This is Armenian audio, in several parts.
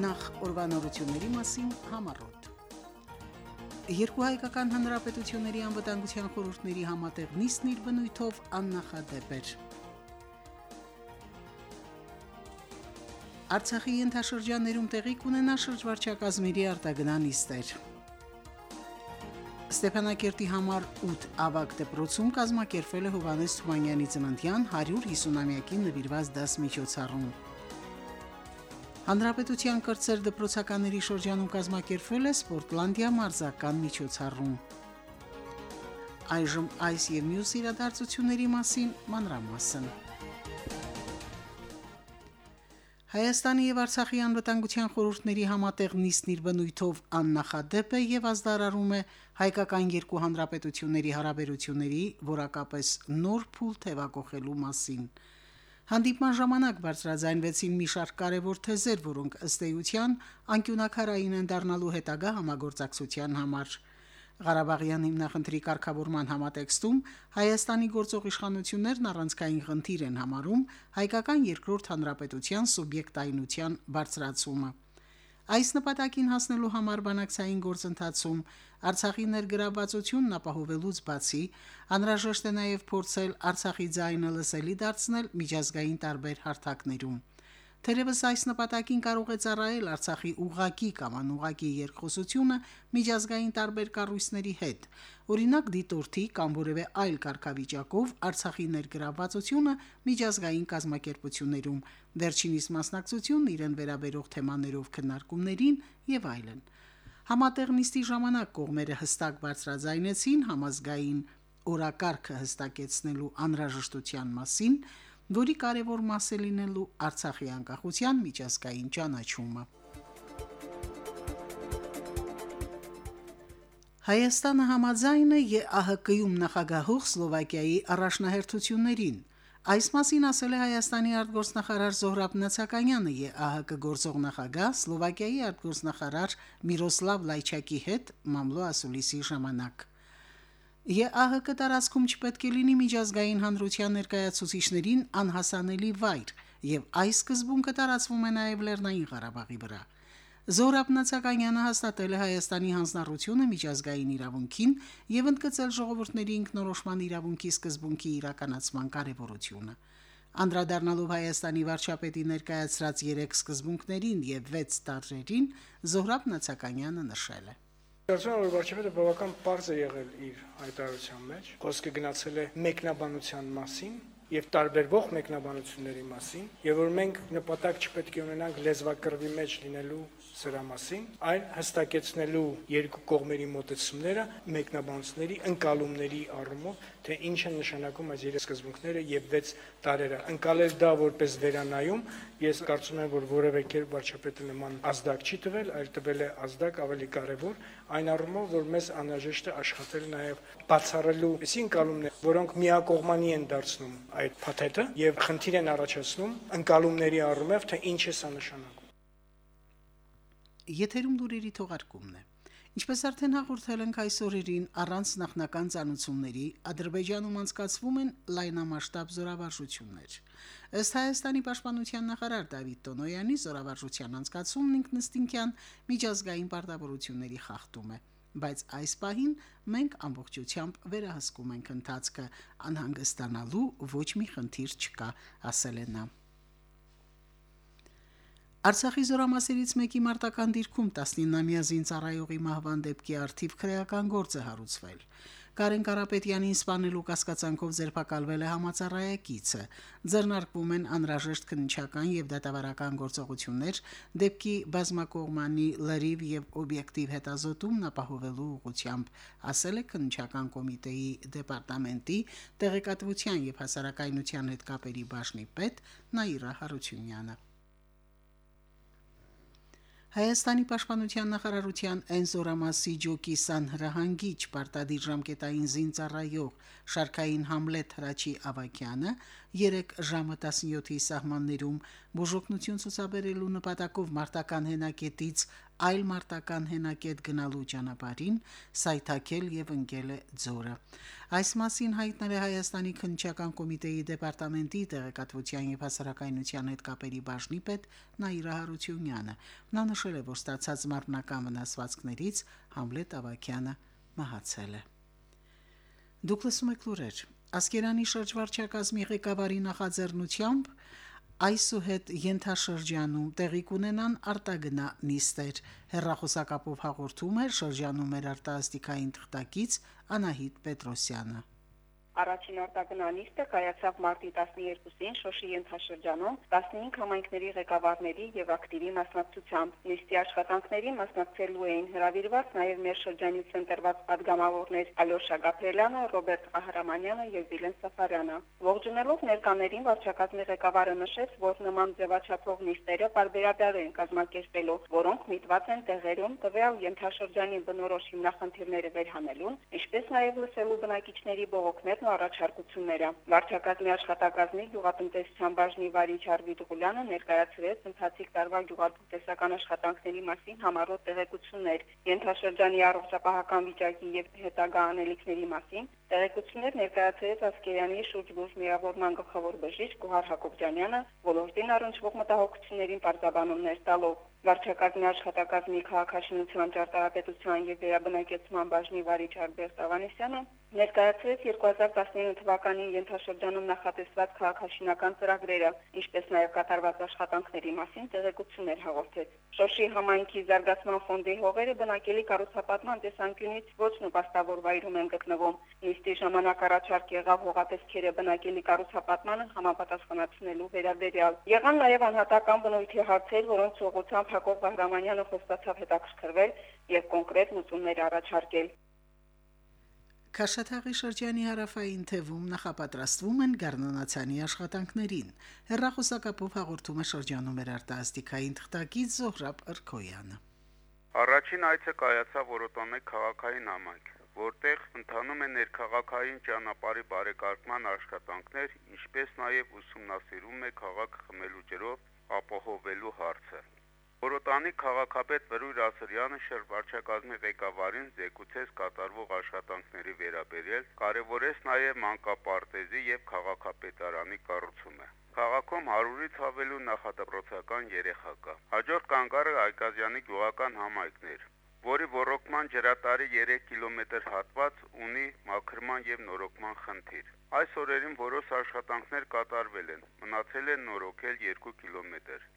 նախ օրվանորությունների մասին համառոտ։ Երկու հայկական հանրապետությունների անվտանգության խորհուրդների համատեղ նիստն իր բնույթով աննախադեպ էր։ Արցախի ենթաշրջաններում տեղի կունենա շրջվարչակազմերի արտագնան նիստեր։ Ստեփանակերտի համար 8 ավակ դպրոցում կազմակերպվել է Հովանես Թումանյանի ծննդյան 150-ամյակին նվիրված դաս միջոցառում։ Հանրապետության կրծեր դպրոցականների շրջանում կազմակերպվել է Սպորտլանդիա մարզական միջոցառում։ Այժմ այս եւ մյուս իրադարձությունների մասին մանրամասն։ Հայաստանի եւ Արցախի անվտանգության խորհուրդների համատեղ նիստն իր բնույթով աննախադեպ է եւ ազդարարում է հայկական երկու հանրապետությունների հարաբերությունների որակապես նոր փուլ թևակողելու մասին։ Հանդիպման ժամանակ բարձրաձայնվեցին մի շարք կարևոր թեզեր, որոնք ըստ էության անկյունակարային են դառնալու հետագա համագործակցության համար։ Ղարաբաղյան հիմնախնդրի կարգավորման համատեքստում Հայաստանի գործող իշխանություններն առանցքային խնդիր են համարում հայկական երկրորդ հանրապետության սուբյեկտայինության բարձրացումը։ Այս նպատակին հասնելու համար բանակցային գործընթացում Արցախի ներգրավվածությունն ապահովելուց բացի անհրաժեշտ է նաև փորձել Արցախի ձայնը լսելի դարձնել միջազգային տարբեր հարթակներում։ Թերևս այս նպատակին կարող է ծառայել Արցախի ուղակի կամ անուղակի երկխոսությունը միջազգային տարբեր կառույցների հետ։ Օրինակ դիտորդի կամ որևէ այլ կարգավիճակով Արցախի ներգրավվածությունը միջազգային կազմակերպություններում, վերջինիս մասնակցությունն իրեն վերաբերող թեմաներով քննարկումներին եւ այլն։ Համատեղ նիստի ժամանակ կողմերը հստակ բարձրաձայնեցին համազգային օրակարգը հստակեցնելու անհրաժեշտության մասին, որի կարևոր մաս է լինելու Արցախի անկախության միջազգային ճանաչումը։ Հայաստանը համաձայն է ԵԱՀԿ-ում նախագահող Սլովակիայի առաջնահերթություններին։ Այս մասին ասել է Հայաստանի արտգործնախարար Զոհրաբ Նացականյանը ԵԱՀԿ գործող նախագահ Սլովակիայի արտգործնախարար Միրոսլավ Լայչակի հետ մամլո ասուլիսի ժամանակ։ ԵԱՀԿ տարածքում չպետք է լինի միջազգային հանրության ներկայացուցիչներին անհասանելի վայր, եւ այս սկզբունքը տարածվում է նաեւ Լեռնային Ղարաբաղի վրա։ Զորապ Նացականյանը հաստատել է Հայաստանի հանձնառությունը միջազգային իրավունքին եւ ընդգծել ժողովուրդների ինքնորոշման իրավունքի սկզբունքի իրականացման կարեւորությունը։ Անդրադառնալով Հայաստանի վարչապետի ներկայացրած 3 սկզբունքներին եւ 6 տարերին, Զոհրաբ Նացականյանը նշել է. Կարծում եմ, որ վարչապետը բավական པարզ է եղել իր հայտարարության մեջ։ Խոսքը գնացել է մեկնաբանության մասին եւ տարբերվող մեկնաբանությունների մասին, եւ որ մենք նպատակ չպետք է ունենանք լեզվակռվի մեջ լինելու սրա մասին, այլ հստակեցնելու երկու կողմերի մոտեցումները մեկնաբանությունների ընկալումների առումով, թե ինչ են նշանակում այս երեք սկզբունքները եւ 6 տարերը։ Ընկալել դա որպես վերանայում, ես կարծում եմ, որ որևէ կերպ վարչապետը նման ազդակ չի տվել, այլ տվել է ազդակ ավելի կարեւոր, այն առումով, որ մեզ անհրաժեշտ է աշխատել նաեւ բացառելու այսին ընկալումներ, որոնք միակողմանի են դարձնում այդ փաթեթը եւ խնդիր են առաջացնում ընկալումների առումով, թե ինչ է սա նշանակում։ Եթերում դուրերի թողարկումն է։ Ինչպես արդեն հաղորդել ենք այս օրերին, առանց նախնական ցանուցումների Ադրբեջանում անցկացվում են լայնամասշտաբ զորավարժություններ։ Ըստ Հայաստանի պաշտպանության նախարար Դավիթ Տոնոյանի զորավարժության անցկացումն ինքնըստինքյան միջազգային պարտավորությունների խախտում է բայց այս պահին մենք ամբողջությամբ վերահսկում ենք ընթացքը անհանգստանալու ոչ մի խնդիր չկա ասել է նա Արցախի զորամասերից մեկի մարտական դիրքում 19-ամյա զինծառայողի մահվան դեպքի արդիվ քրեական գործ է հարուցվել։ Կարեն Կարապետյանին սպանելու կասկածանքով ձերբակալվել է համացարայակիցը։ Ձեռնարկվում են անհրաժեշտ քննչական եւ դատավարական գործողություններ դեպքի բազմակողմանի լրիվ եւ օբյեկտիվ հետազոտումն ապահովելու ուղղությամբ, ասել է քննչական կոմիտեի դեպարտամենտի տեղեկատվության եւ հասարակայնության հետ կապերի բաժնի պետ Նաիրա Հարությունյանը։ Հայաստանի պաշտպանության նախարարության Էնզորամասի ջոկիսան հրահանգիչ պարտադիր ժամկետային զինծառայող Շարքային Համլետ Հրաչի Ավակյանը 3 ժամը 17-ի սահմաններում բուժօգնություն ցուցաբերելու նպատակով մարտական հենակետից այլ մարտական հենակետ գնալու ճանապարհին սայթակել եւ ընկել է ձորը։ Այս մասին հայտնել է Հայաստանի քննչական կոմիտեի դեպարտամենտի տեղեկատվության եւ հասարակայնության հետ կապերի բաժնի պետ Նաիրա Հարությունյանը։ Նա նշել է, որ ստացած մարմնական վնասվածքներից Համլետ Ավակյանը մահացել է։ Դուք լսում եք լուրեր։ Ասկերանի շրջվարչակազմի ղեկավարի նախաձեռնությամբ այսուհետ յենթաշրջանում տեղի կունենան արտագնա նիստեր։ Հերրախոսակապով հաղորդում է շրջանում մեր արտասթիկային թղթակից Անահիտ Պետրոսյանը։ Առաջին արտագնանիստը կայացավ մարտի 12-ին Շոշի ենթաշրջանում 15 համայնքների ղեկավարների եւ ակտիվի մասնակցությամբ։ Նիստի աշխատանքներին մասնակցելու էին հրավիրված նաեւ մեր շրջանից ընտրված падգամավորներ Ալյոշա Գաբրելյանը, Ռոբերտ Ահարամանյանը եւ Վիլեն Սաֆարյանը։ Ողջունելով ներկաներին վարչակազմի ղեկավարը նշեց, որ նման ձևաչափով նիստերը բարբերաբար են կազմակերպելու, որոնք միտված են տեղերում տվյալ ենթաշրջանի բնորոշ հիմնախնդիրները վերհանելուն, ինչպես նաեւ լսելու բնակիչների բողոքներ բողոքներն ու առաջարկությունները։ Վարչակազմի աշխատակազմի գյուղատնտեսության բաժնի վարիչ Արվիտ Ղուլյանը ներկայացրեց ընթացիկ տարվա գյուղատնտեսական աշխատանքների մասին համառոտ տեղեկություններ, ենթաշրջանի առողջապահական վիճակի եւ հետագա անելիքների մասին, Տեղեկություններ ներկայացրեց Ասկերյանի շուրջբուժ միավորման գլխավոր բժիշկ Գոհար Հակոբյանյանը, ոլորտին առնչվող մտահոգություններին բարձաբանումներ տալով։ Վարչակազմի աշխատակազմի քաղաքաշինության ճարտարապետության եւ վերաբնակեցման բաժնի վարիչ Ալբերտ Ավանեսյանը ներկայացրեց 2019 թվականի ենթաշրջանում նախատեսված քաղաքաշինական ծրագրերը, ինչպես նաև կատարված աշխատանքների մասին տեղեկություններ հաղորդեց։ Շոշի համայնքի զարգացման ֆոնդի հողերը բնակելի կառուցապատման տեսանկյունից ոչ նպաստավոր վայրում են գտնվում։ Նիստի ժամանակ առաջարկ եղավ հողատեսքերը բնակելի կառուցապատմանը համապատասխանեցնելու վերաբերյալ։ Եղան նաև անհատական բնույթի հարցեր, որոնց ուղղությամբ Հակոբ Վահրամանյանը խոստացավ հետաքրքրվել եւ կոնկրետ լուծումներ առաջարկել։ Քաշաթաղի շրջանի հարավային թևում նախապատրաստվում են Գառնանացանի աշխատանքներին։ Հերրախոսակապով հաղորդում է շրջանում մեր արտասթիկային թղթակից Զոհրաբ Ըրքոյանը։ Առաջին այցը կայացավ Որոտոնե քաղաքային համայնք, որտեղ ընթանում է ներքաղաքային ճանապարհի բարեկարգման աշխատանքներ, ինչպես նաև ուսումնասիրում է քաղաք խմելու ջրով ապահովելու հարցը։ Որոտանի քաղաքապետ Վրույր Ասրյանը շրջվարչակազմի ղեկավարին զեկուցեց կատարվող աշխատանքների վերաբերյալ, կարևորեց նաև մանկապարտեզի եւ քաղաքապետարանի կառուցումը։ Քաղաքում 100-ից ավելի նախադպրոցական երեխա կա։ Հաջորդ կանգառը Այկազյանի գյուղական համայնքներ, որի ռոռոկման ջրատարի 3 կիլոմետր հատված ունի մաքրման եւ նորոգման խնդիր։ Այս օրերին որոշ աշխատանքներ կատարվել են, մնացել է նորոգել 2 կիլոմետր։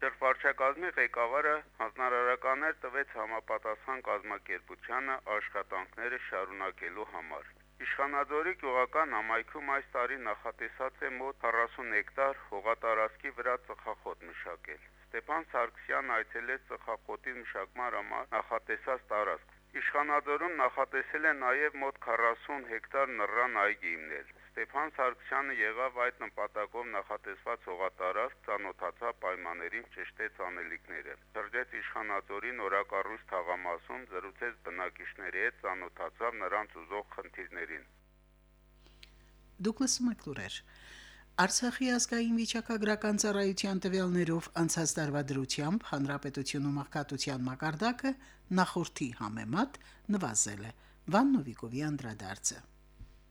Շրջվարչակազմի ղեկավարը հանրարարականներ տվեց համապատասխան կազմակերպությանը աշխատանքները շարունակելու համար։ Իշխանաձորի գյուղական համայնքում այս տարի նախատեսած է մոտ 40 հեկտար հողատարածքի վրա ծխախոտ մշակել։ Ստեփան Սարգսյանն այցելեց ծխախոտի մշակման համար նախատեսած տարածք։ Իշխանաձորում նախատեսել է նաև մոտ 40 հեկտար նռան այգի հիմնել։ Ստեփան Սարգսյանը եղավ այդ նպատակով նախատեսված հողատարածք, ցանոթացավ պայմաններին, ճշտեց անելիքները։ Շրջեց Իշխանաձորի նորակառույց թաղամասում, զրուցեց բնակիչների հետ, ցանոթացավ նրանց ուզող խնդիրներին։ Դուք լսում եք լուրեր։ Արցախի ազգային վիճակագրական ծառայության տվյալներով անցած տարվա դրությամբ հանրապետությունում աղքատության մակարդակը նախորդի համեմատ նվազել է։ Վաննովիկովի անդրադարձը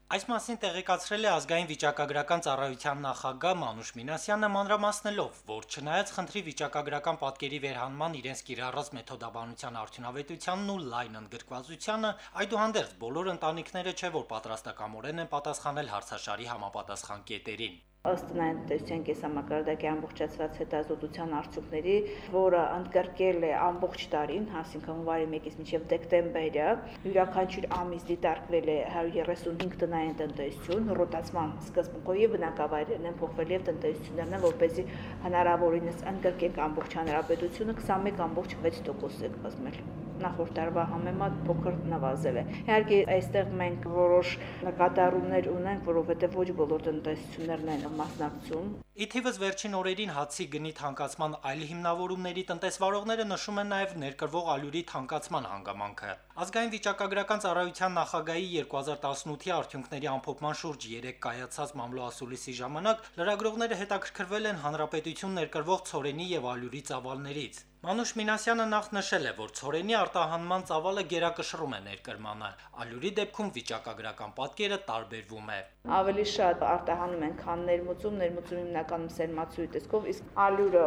Այս մասին տեղեկացրել է ազգային վիճակագրական ծառայության նախագահ Մանուշ Մինասյանը մանրամասնելով, որ չնայած խնդրի վիճակագրական պատկերի վերհանման իրենց կիրառած մեթոդաբանության արդյունավետությանն ու լայն ընդգրկվածությանը, այդուհանդերձ բոլոր ընտանիքները չէ որ պատրաստակամորեն են պատասխանել հարցաշարի համապատասխան կետերին ըստ նայեցության կեսամակարդակի ամբողջացված հետազոտության արդյունքների, որը ընդգրկել է ամբողջ տարին, այսինքն հունվարի 1-ից մինչև դեկտեմբերը, յուրաքանչյուր ամիս դիտարկվել է 135 տնային տնտեսություն, ռոտացման սկզբունքով եւ բնակավայրերն են փոխվել եւ տնտեսություններն են, որպեսզի հնարավորինս ընդգրկենք ամբողջ հանրապետությունը 21.6% է կազմել։ նախորդ տարվա համեմատ փոքր նվազել է։ Իհարկե, այստեղ մենք որոշ նկատառումներ ունենք, որովհետև ոչ բոլոր տնտեսություններն են մասնակցում։ Իթիվս վերջին օրերին հացի գնի թանկացման այլ հիմնավորումների տնտեսվարողները նշում են նաև ներկրվող ալյուրի թանկացման հանգամանքը։ Ազգային վիճակագրական ծառայության նախագահի 2018-ի արդյունքների ամփոփման շուրջ 3 կայացած մամլոասուլիսի ժամանակ լրագրողները հետաքրքրվել են հանրապետություն ներկրվող ծորենի եւ ալյուրի ծավալներից։ Մանուշ Մինասյանը նախ նշել է, որ ծորենի արտահանման ծավալը գերակշռում է ներկրմանը։ Ալյուրի դեպքում վիճակագրական պատկերը տարբերվում է։ Ավելի շատ արտահանում են, քան ներմուծում, ներմուծում հիմնականում սերմացուի տեսքով, իսկ ալյուրը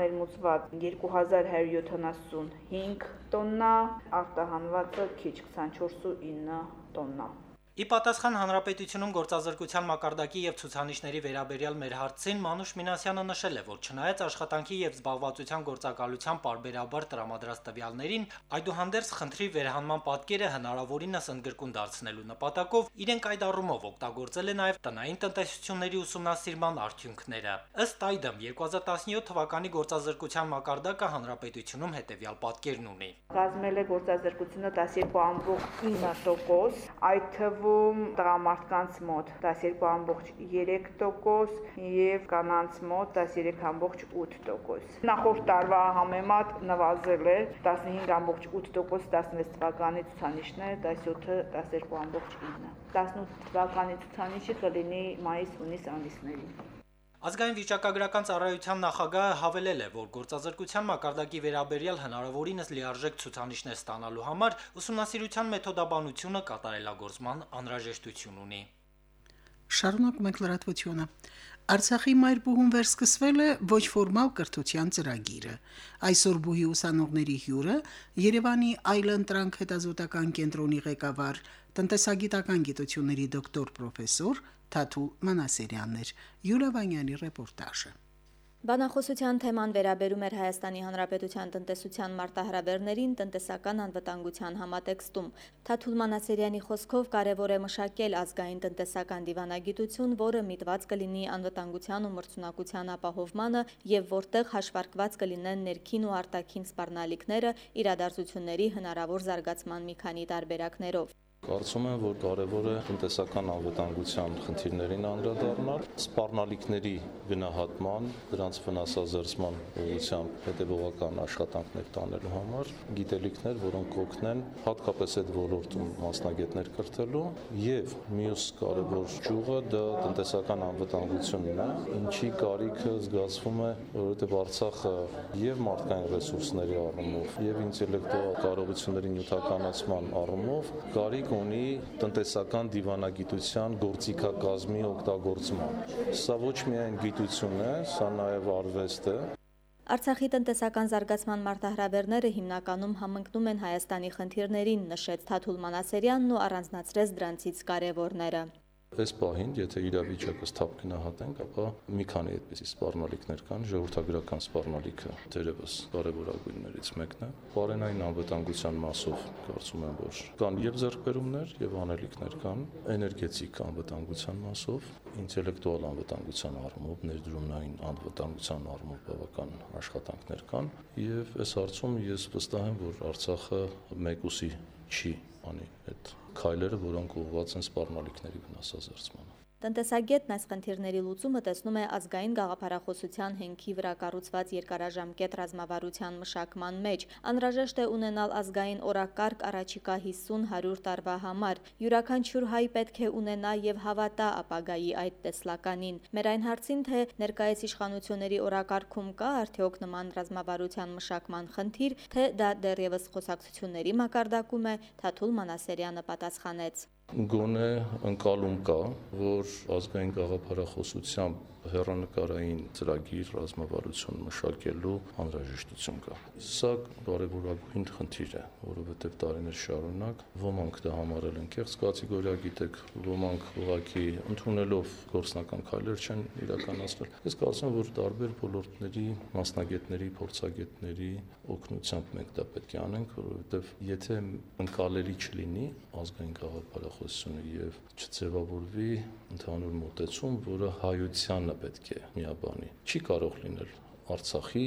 ներմուծված 2175 տոննա, արտահանվածը քիչ 24.9 տոննա։ Ի պատասխան հանրապետությունում գործազրկության մակարդակի եւ ցուցանիշների վերաբերյալ մեր հարցին Մանուշ Մինասյանը նշել է, որ չնայած աշխատանքի եւ զբաղվածության գործակալության parberabar տրամադրած տվյալներին, այդուհանդերձ խնդրի վերահանման պատկերը հնարավորինս ընդգրկուն դարձնելու նպատակով իրենք այդ առումով օգտագործել են նաեւ տնային տնտեսությունների ուսումնասիրման արդյունքները։ Ըստ այդմ 2017 թվականի գործազրկության մակարդակը հանրապետությունում հետեւյալ պատկերն ունի։ Կազմել է գործազրկությունը 12.9%, այդ թվում Երևանում տղամարդկանց մոտ 12.3% եւ կանանց մոտ 13.8%։ Նախորդ տարվա համեմատ նվազել է 15.8% 16 թվականի ցուցանիշները 17-ը 12.9։ 18 թվականի ցուցանիշը կլինի մայիս-հունիս ամիսներին։ Ազգային վիճակագրական ծառայության նախագահը հավելել է, որ գործազրկության մակարդակի վերաբերյալ հնարավորինս լիարժեք ցուցանիշներ ստանալու համար ուսումնասիրության մեթոդաբանությունը կատարելագործման անհրաժեշտություն ունի։ Շարունակում ենք լրատվությունը։ Արցախի մայրբուհում վերսկսվել է ոչ ֆորմալ կրթության ծրագիրը։ Այսօր բուհի ուսանողների հյուրը Երևանի այլընտրանք հետազոտական կենտրոնի ղեկավար, տնտեսագիտական գիտությունների դոկտոր պրոֆեսոր Թաթուլ Մանասերյաններ։ Յուլիա Վանյանի ռեպորտաժը։ Բանախոսության թեման վերաբերում էր Հայաստանի Հանրապետության տնտեսության մարտահրավերներին տնտեսական անվտանգության համատեքստում։ Թաթուլ Մանասերյանի խոսքով կարևոր է մշակել ազգային տնտեսական դիվանագիտություն, որը միտված կլինի անվտանգության ու մրցունակության ապահովմանը եւ որտեղ հաշվարկված կլինեն ներքին ու արտաքին սպառնալիքները իրադարձությունների հնարավոր զարգացման մի քանի տարբերակներով։ Կարծում եմ, որ կարևոր է տնտեսական անվտանգության խնդիրներին անդրադառնալ, սպառնալիքների գնահատման, դրանց վնասազերծման ուղղությամբ հետևողական աշխատանքներ տանելու համար, գիտելիքներ, որոնք կօգնեն հատկապես այդ ոլորտում մասնագետներ կրթելու եւ մյուս կարևոր ճյուղը դա տնտեսական անվտանգությունն է, ինչի կարիքը զգացվում է, որովհետեւ Արցախը եւ մարդկային ռեսուրսների առումով եւ ինտելեկտուալ կարողությունների նյութականացման առումով կարիք կարիք ունի տնտեսական դիվանագիտության գործիքակազմի օգտագործման։ Սա ոչ միայն գիտություն է, սա նաև արվեստ է, Արցախի տնտեսական զարգացման մարտահրավերները հիմնականում համընկնում են Հայաստանի խնդիրներին, նշեց Թաթուլ Մանասերյանն ու առանձնացրեց դրանցից կարևորները։ Այս պահին, եթե իրավիճակը սթափ գնահատենք, ապա մի քանի այդպիսի սպառնալիքներ կան, ժողովրդագրական սպառնալիքը դերևս կարևորագույններից մեկն է։ Բարենային անվտանգության մասով կարծում եմ, որ կան եւ ձեռքբերումներ եւ անելիքներ կան, էներգետիկ անվտանգության մասով, ինտելեկտուալ անվտանգության առումով, ներդրումային անվտանգության առումով բավական աշխատանքներ կան եւ այս հարցում ես վստահ եմ, որ Արցախը մեկուսի չի անի այդ քայլերը, որոնք ուղղված են սպառնալիքների վնասազերծմանը։ Տնտեսագետն այս խնդիրների լուծումը տեսնում է ազգային գաղափարախոսության հենքի վրա կառուցված երկարաժամկետ ռազմավարության մշակման մեջ։ Անհրաժեշտ է ունենալ ազգային օրակարգ առաջիկա 50-100 տարվա համար։ Յուրաքանչյուր հայ պետք է ունենա եւ հավատա ապագայի այդ տեսլականին։ Մեր այն հարցին, թե ներկայիս իշխանությունների օրակարգում կա արդյոք նման ռազմավարության մշակման խնդիր, թե դա դեռևս խոսակցությունների մակարդակում է, Թաթուլ Մանասերյանը պատասխանեց գոնե ընկալում կա, որ ազգային գաղափարախոսությամբ հերանեկարային ծրագիր ռազմավարություն մշակելու անհրաժեշտություն կա։ Սա կարևորագույն խնդիր է, որովհետև տարիներ շարունակ ոմանք դա համարել են կեղծ կատեգորիա, գիտեք, ոմանք ուղակի ընդունելով գործնական քայլեր չեն իրականացրել։ Ես կարծում եմ, որ տարբեր ոլորտների մասնագետների, փորձագետների օգնությամբ մենք դա պետք է անենք, որովհետև եթե ընկալելի չլինի ազգային գաղափարախոսությունը եւ չձևավորվի ընդհանուր մոտեցում, որը հայությանը պետք է միաբանի։ Չի կարող լինել Արցախի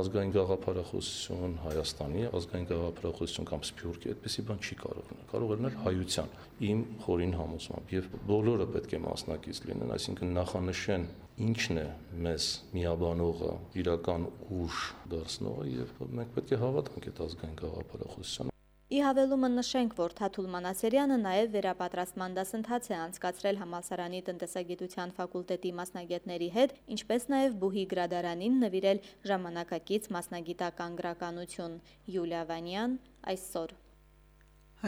ազգային գաղափարախոսություն, Հայաստանի ազգային գաղափարախոսություն կամ Սփյուռքի, այդպեսի բան չի կարող լինել։ Կարող է լինել հայության իմ խորին համոզմամբ եւ բոլորը պետք է մասնակից լինեն, այսինքն նախանշեն ինչն է մեզ միաբանողը, իրական ուժ դարձնողը եւ մենք պետք է հավատանք այդ ազգային գաղափարախոսությանը։ Ի հավելումը նշենք, որ Թաթուլ Մանասերյանը նաև վերապատրաստման դասընթաց է անցկացրել համալսարանի տնտեսագիտության ֆակուլտետի մասնագետների հետ, ինչպես նաև Բուհի գրադարանին նվիրել ժամանակակից մասնագիտական գրականություն։ Յուլիա Վանյան այսօր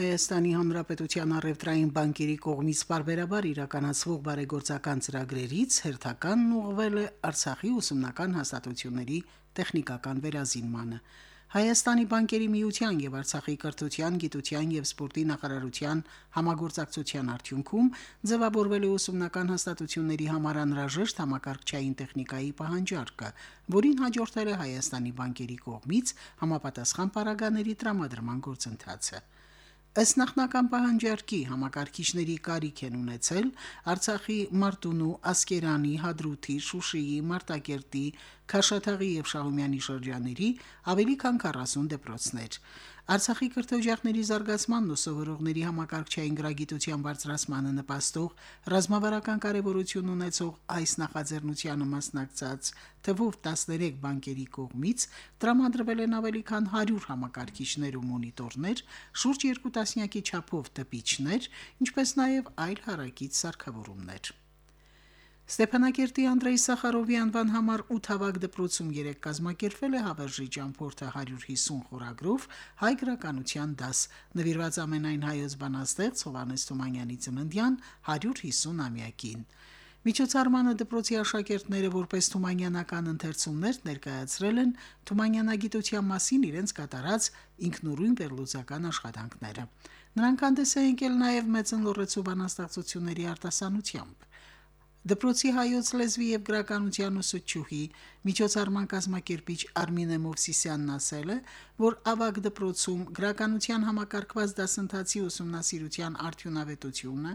Հայաստանի Հանրապետության առևտրային բանկերի կողմից բարբերաբար իրականացվող բարեգործական ծրագրերից հերթականն ուղղվել է Արցախի ուսումնական հաստատությունների տեխնիկական վերազինմանը։ Հայաստանի բանկերի միության եւ Արցախի կրթության, գիտության եւ սպորտի նախարարության համագործակցության արդյունքում ձևավորվել է ուսումնական հաստատությունների համար անհրաժեշտ համակարգչային տեխնիկայի պահանջարկը, որին հաջորդել է Հայաստանի բանկերի կողմից համապատասխան պարագաների տրամադրման գործընթացը։ Ըստ նախնական պահանջարկի համակարգիչների կարիք են ունեցել Արցախի Մարտունու, Ասկերանի, Հադրութի, Շուշիի, Մարտակերտի, Քաշաթաղի եւ Շահումյանի շրջանների ավելի քան 40 դպրոցներ։ Արցախի կրթօջախների զարգացմանն ու սովորողների համակարգչային գրագիտության բարձրացմանը նպաստող ռազմավարական կարևորություն ունեցող այս նախաձեռնությանը մասնակցած թվով 13 բանկերի կողմից տրամադրվել են ավելի քան 100 համակարգիչներ ու մոնիտորներ, շուրջ 2 տասնյակի չափով տպիչներ, ինչպես նաև այլ հարակից սարքավորումներ։ Ստեփանակերտի Անդրեյ Սախարովի անվան համար 8 հավաք դպրոցում երեք կազմակերպվել է հավերժի ճամփորդը 150 խորագրով հայ գրականության դաս, նվիրված ամենայն հայոց բանաստեղծ Հովանես Թումանյանի ծննդյան 150-ամյակին։ Միջոցառմանը դպրոցի աշակերտները որպես Թումանյանական ընթերցումներ ներկայացրել են Թումանյանագիտության մասին իրենց կատարած ինքնուրույն վերլուծական աշխատանքները։ Նրանք հանդես են եկել նաև մեծն լորեցու բանաստեղծությունների արտասանությամբ։ Դպրոցի հայոց լեզվի եւ գրականության ուսուցչուհի միջոցառման կազմակերպիչ Արմինե Մովսիսյանն ասել է, որ ավագ դպրոցում գրականության համակարգված դասընթացի ուսումնասիրության արդյունավետությունը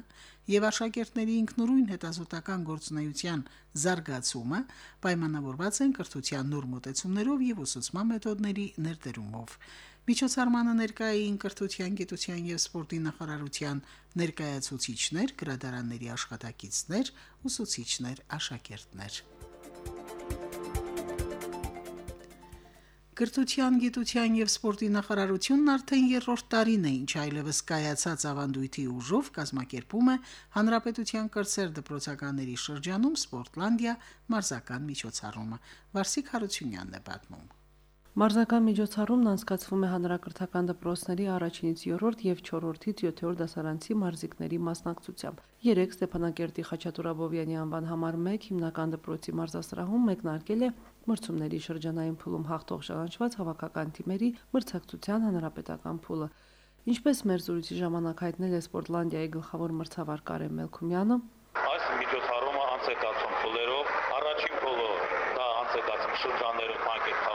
եւ աշակերտների ինքնուրույն հետազոտական գործունեության զարգացումը պայմանավորված են կրթության նոր մոտեցումներով եւ ուսուցման մեթոդների ներդրումով։ Միջոցառմանը ներկային կրթության, գիտության եւ սպորտի նախարարության ներկայացուցիչներ, գրադարանների աշխատակիցներ, ուսուցիչներ, աշակերտներ։ Կրթության, գիտության եւ սպորտի նախարարությունն արդեն երրորդ տարին է, ինչ այլևս կայացած ավանդույթի ուժով կազմակերպում է Հանրապետության կրսեր դպրոցականների շրջանում Սպորտլանդիա մարզական միջոցառումը։ Վարսիկ Հարությունյանն է պատմում։ Մարզական միջոցառումն անցկացվում է հանրակրթական դպրոցների առաջինից 3-րդ եւ 4-րդից 7-րդ դասարանցի մարզիկների մասնակցությամբ։ Երեք Ստեփանակերտի Խաչատուր Աբովյանի անվան համար 1 հիմնական դպրոցի մարզասրահում մեկնարկել է մրցումների շրջանային փուլում հաղթող ճանաչված հավաքական թիմերի մրցակցության հանրապետական փուլը։ Ինչպես մեր զրույցի ժամանակ հայտնել է Սպորտլանդիայի գլխավոր մրցավար Կարեն Մելքումյանը, այս միջոցառումը անց է կացում փուլերով առաջին փուլը դա անց է կացում քաղաքում երկրորդ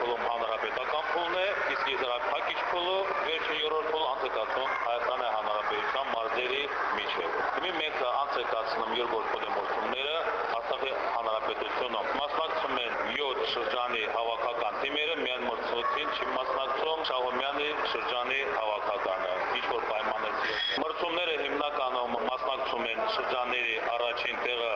փուլում հանրապետական փուլն է, իսկ եզրափակիչ փուլը վերջին երրորդ փուլը անցկացում Հայաստանի Հանրապետության մարզերի միջև։ Հիմա մենք անցկացնում երկրորդ փուլի մրցումները Արցախի Հանրապետությունում։ Մասնակցում են 7 շրջանի հավաքական թիմերը, միայն մրցույթին չի մասնակցում Շահումյանի շրջանի հավաքականը։ Ինչ որ պայմաններ։ Մրցումները հիմնականում մասնակցում են շրջանների առաջին տեղը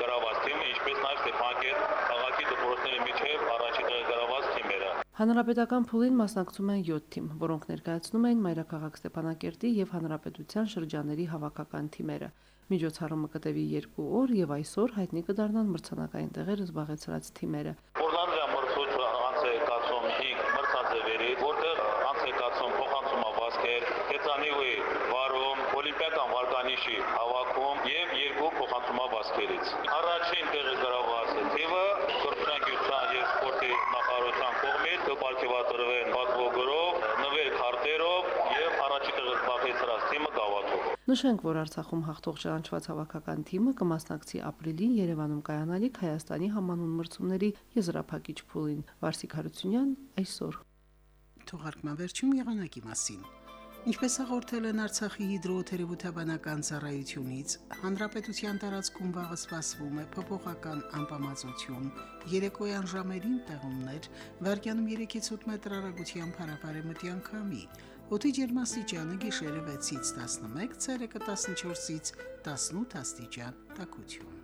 գրաված թիմը, ինչպես նաև Ստեփանակերտ քաղաքի դպրոցների միջև առաջին տեղը գրաված թիմերը։ Հանրապետական փուլին մասնակցում են 7 թիմ, որոնք ներկայացնում են Մայրաքաղաք Ստեփանակերտի եւ Հանրապետության շրջանների հավաքական թիմերը։ Միջոցառումը կտևի 2 օր եւ այսօր հայտնի կդառնան մրցանակային տեղերը զբաղեցրած թիմերը։ Պորտլանդիա մրցույթը անց է կացում 5 մրցաձևերի, որտեղ անց է կացում փոխանցումավազքեր, կեցանիվի վարում, օլիմպիական վարկանիշի հավաքում եւ երկու փոխանցումավազքերից։ Առաջին տեղը գրաված թիմը կրթության եւ սպորտի նախարարության կողմից կպարգևատրվեն պատվոգրով, նվեր քարտերով եւ առաջի տեղը զբաղեցրած թիմը գավաթով։ Նշենք, որ Արցախում հաղթող ճանաչված հավաքական թիմը կմասնակցի ապրիլին Երևանում կայանալիք Հայաստանի համանուն մրցումների եզրափակիչ փուլին։ Վարսիկ Հարությունյան այսօր Թողարկման վերջում եղանակի մասին։ Ինչպես հաղորդել են Արցախի հիդրոթերապևտաբանական ծառայությունից, հանրապետության տարածքում վաղը սպասվում է փոփոխական անպամացություն, երեկոյան ժամերին տեղումներ, վարկյանում 3-ից 8 մետր հեռագությամբ հարաբարեմտյան քամի, օդի ջերմաստիճանը գիշերը 6-ից 11, ցերեկը 14-ից 18 աստիճան տաքություն։